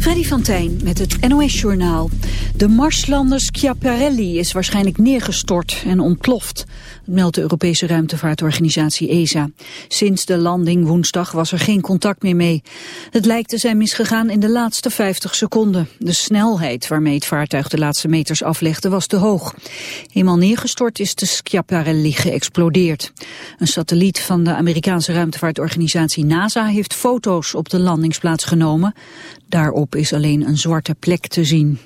Freddy van Tijn met het NOS-journaal. De Marslander Schiaparelli is waarschijnlijk neergestort en ontploft. Meldt de Europese ruimtevaartorganisatie ESA. Sinds de landing woensdag was er geen contact meer mee. Het lijkt te zijn misgegaan in de laatste 50 seconden. De snelheid waarmee het vaartuig de laatste meters aflegde was te hoog. Eenmaal neergestort is de Schiaparelli geëxplodeerd. Een satelliet van de Amerikaanse ruimtevaartorganisatie NASA heeft foto's op de landingsplaats genomen. Daarop is alleen een zwarte plek te zien.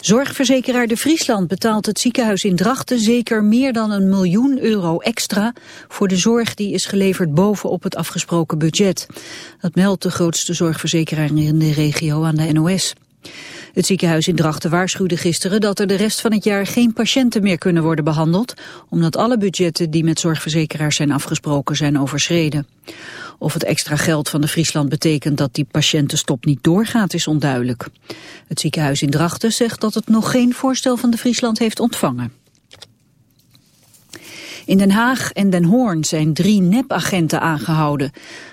Zorgverzekeraar De Friesland betaalt het ziekenhuis in Drachten zeker meer dan een miljoen euro extra voor de zorg die is geleverd bovenop het afgesproken budget. Dat meldt de grootste zorgverzekeraar in de regio aan de NOS. Het ziekenhuis in Drachten waarschuwde gisteren dat er de rest van het jaar geen patiënten meer kunnen worden behandeld, omdat alle budgetten die met zorgverzekeraars zijn afgesproken zijn overschreden. Of het extra geld van de Friesland betekent dat die patiëntenstop niet doorgaat is onduidelijk. Het ziekenhuis in Drachten zegt dat het nog geen voorstel van de Friesland heeft ontvangen. In Den Haag en Den Hoorn zijn drie nepagenten aangehouden.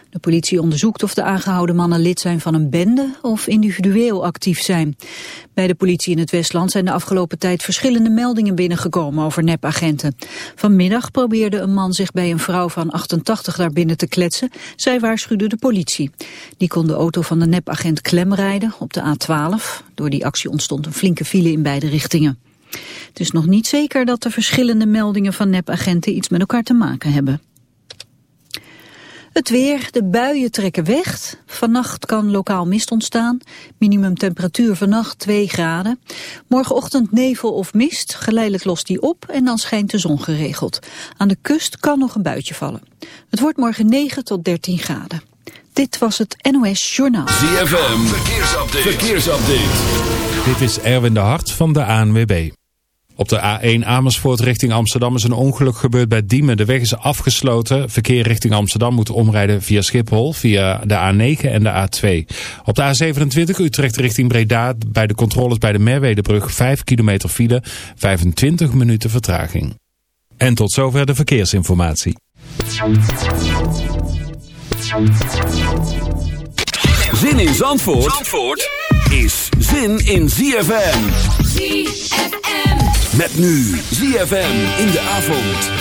De politie onderzoekt of de aangehouden mannen lid zijn van een bende of individueel actief zijn. Bij de politie in het Westland zijn de afgelopen tijd verschillende meldingen binnengekomen over nepagenten. Vanmiddag probeerde een man zich bij een vrouw van 88 daar binnen te kletsen. Zij waarschuwde de politie. Die kon de auto van de nepagent klemrijden op de A12. Door die actie ontstond een flinke file in beide richtingen. Het is nog niet zeker dat de verschillende meldingen van nepagenten iets met elkaar te maken hebben. Het weer, de buien trekken weg. Vannacht kan lokaal mist ontstaan. Minimumtemperatuur vannacht 2 graden. Morgenochtend nevel of mist, geleidelijk lost die op en dan schijnt de zon geregeld. Aan de kust kan nog een buitje vallen. Het wordt morgen 9 tot 13 graden. Dit was het NOS Journaal. ZFM, verkeersupdate. verkeersupdate. Dit is Erwin de Hart van de ANWB. Op de A1 Amersfoort richting Amsterdam is een ongeluk gebeurd bij Diemen. De weg is afgesloten. Verkeer richting Amsterdam moet omrijden via Schiphol, via de A9 en de A2. Op de A27 Utrecht richting Breda bij de controles bij de Merwedebrug 5 kilometer file, 25 minuten vertraging. En tot zover de verkeersinformatie. Zin in Zandvoort, Zandvoort is zin in ZFM. ZFM. Met nu ZFM in de avond.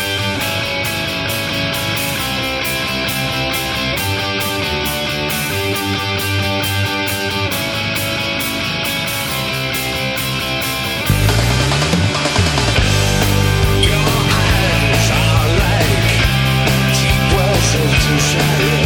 Your eyes are like cheap wells of two shadows.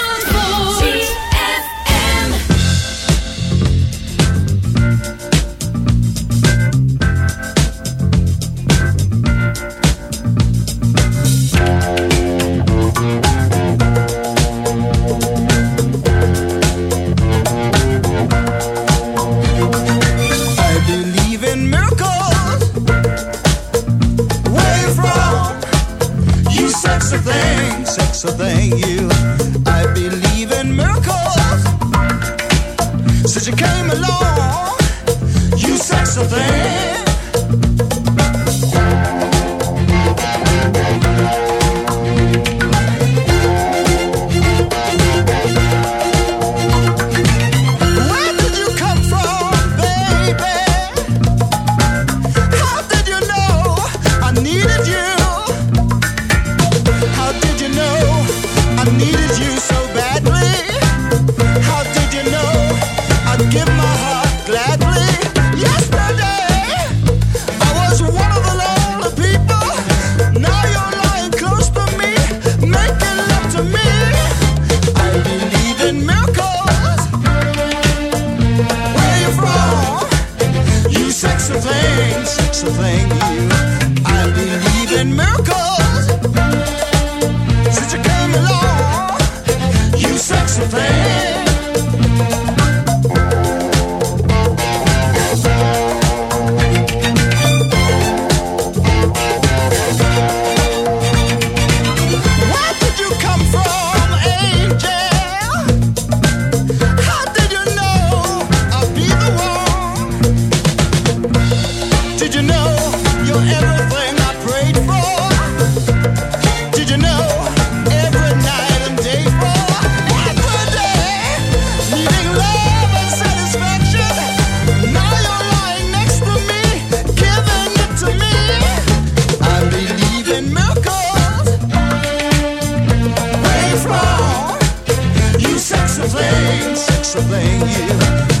Eu blame you.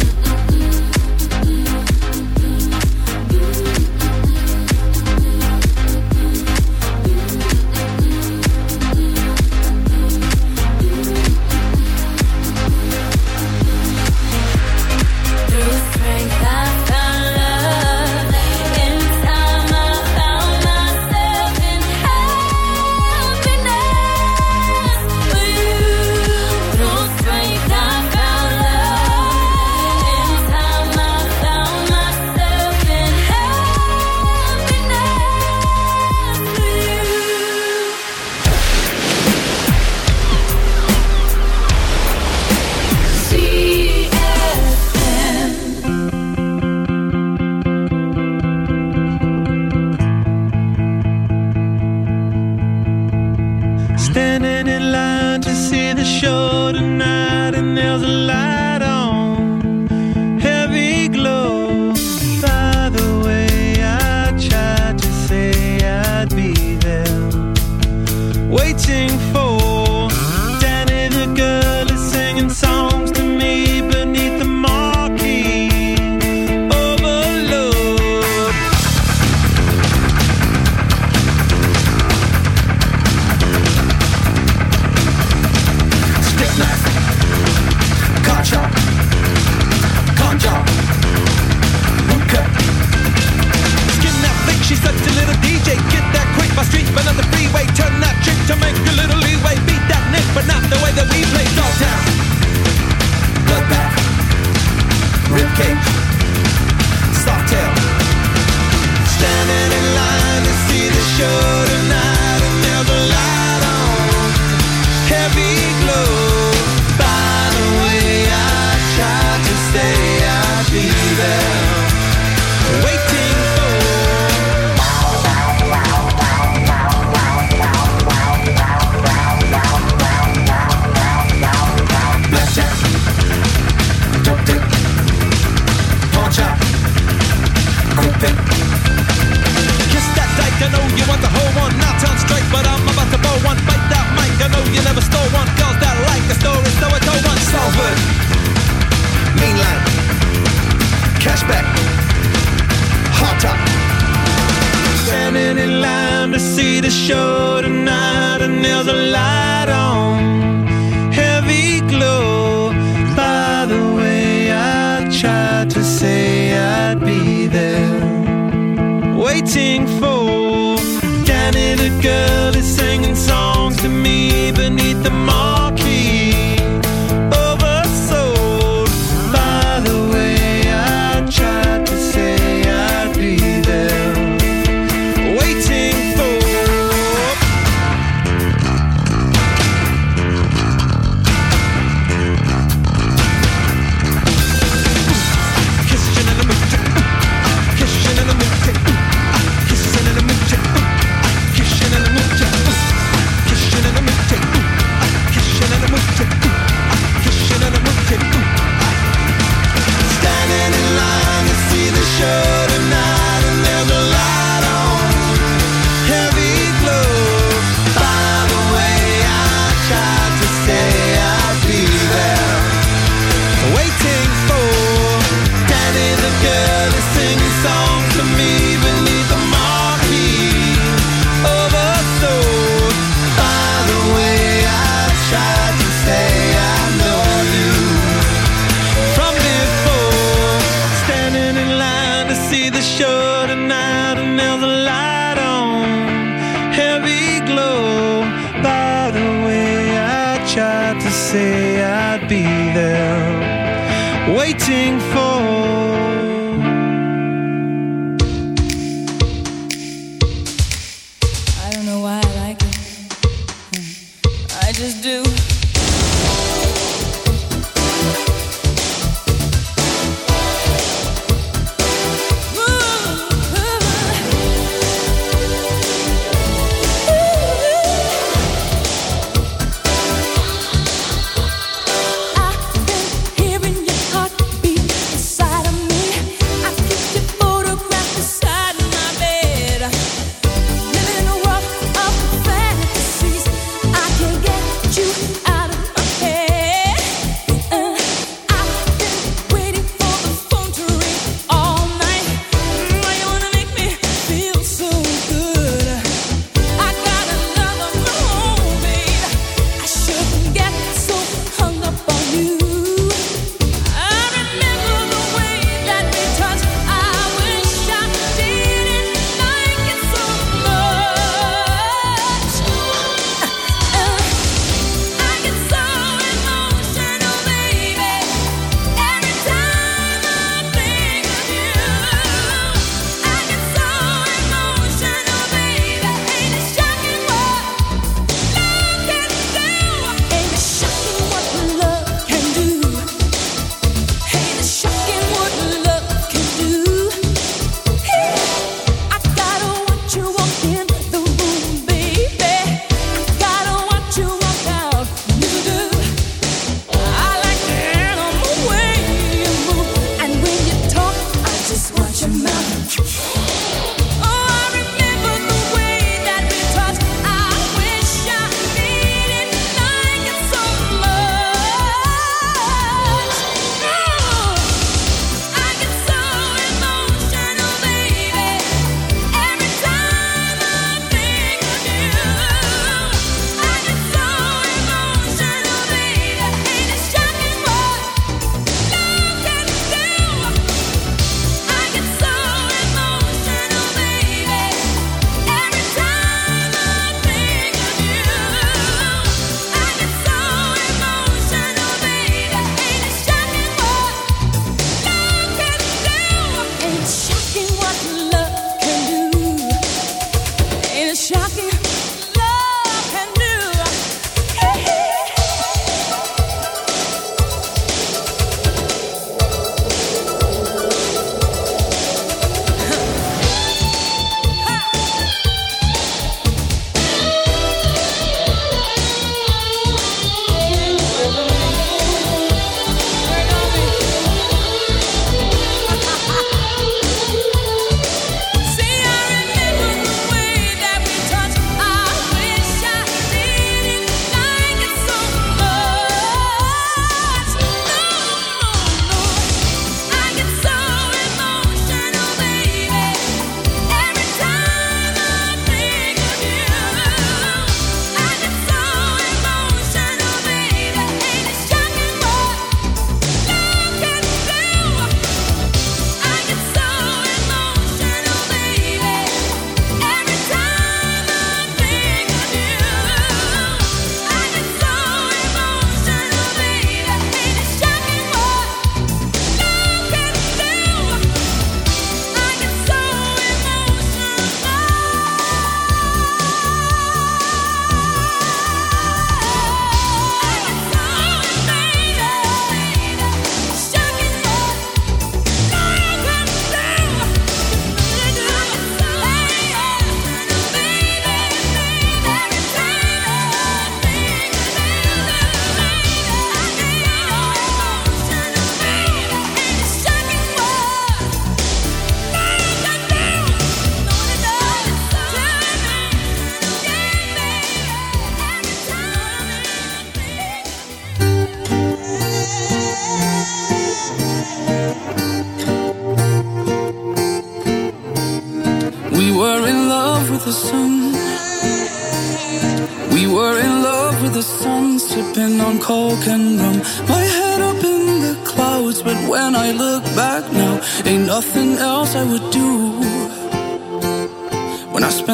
show tonight and there's a light on. Heavy glow. By the way I tried to say I'd be there. Waiting don't know why I like it. I just do.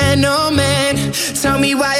man, oh man, tell me why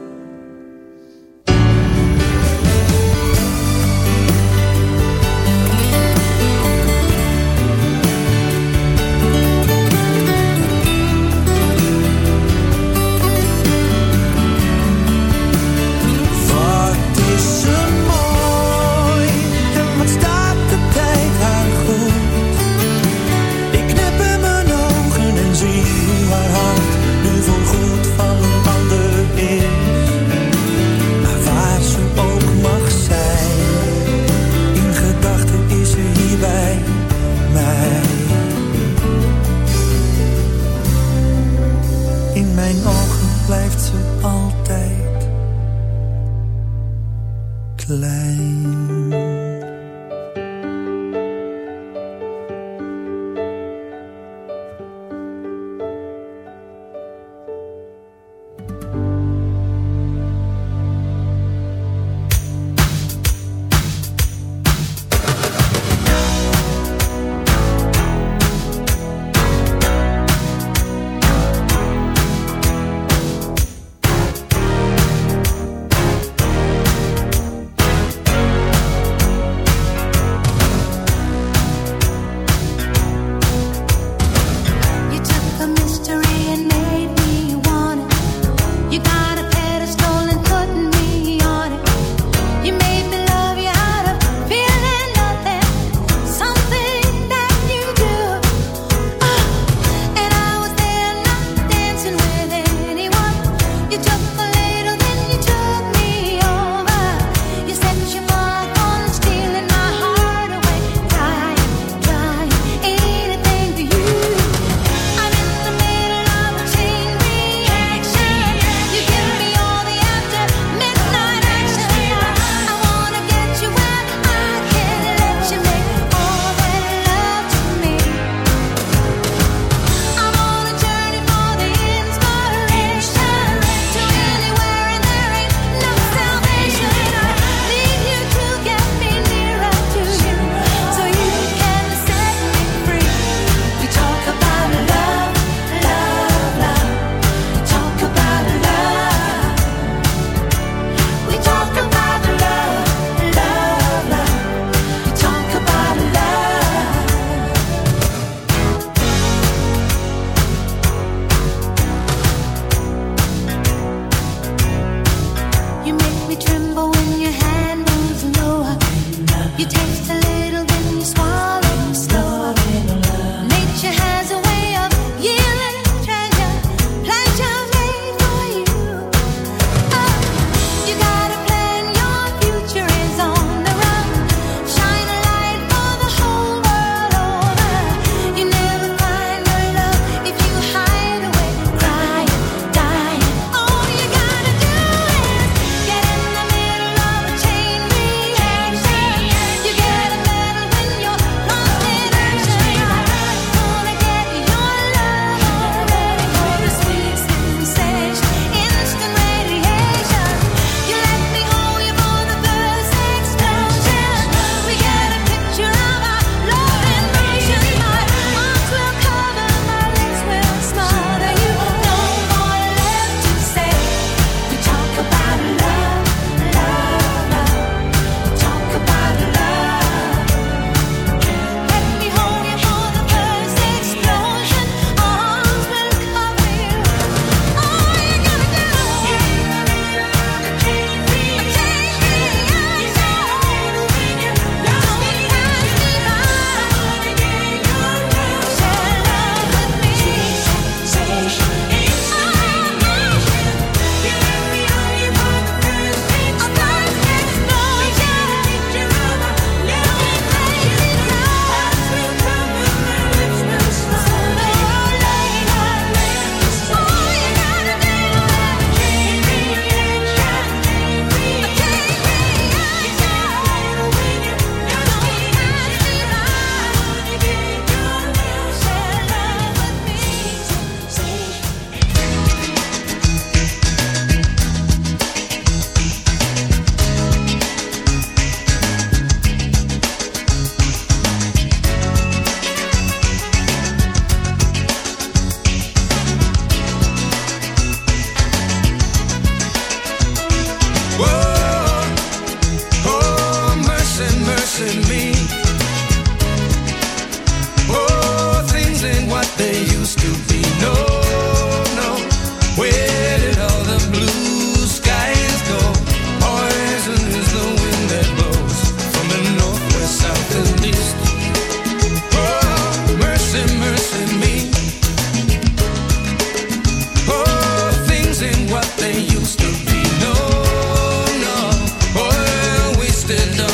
The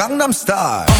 Gangnam Style.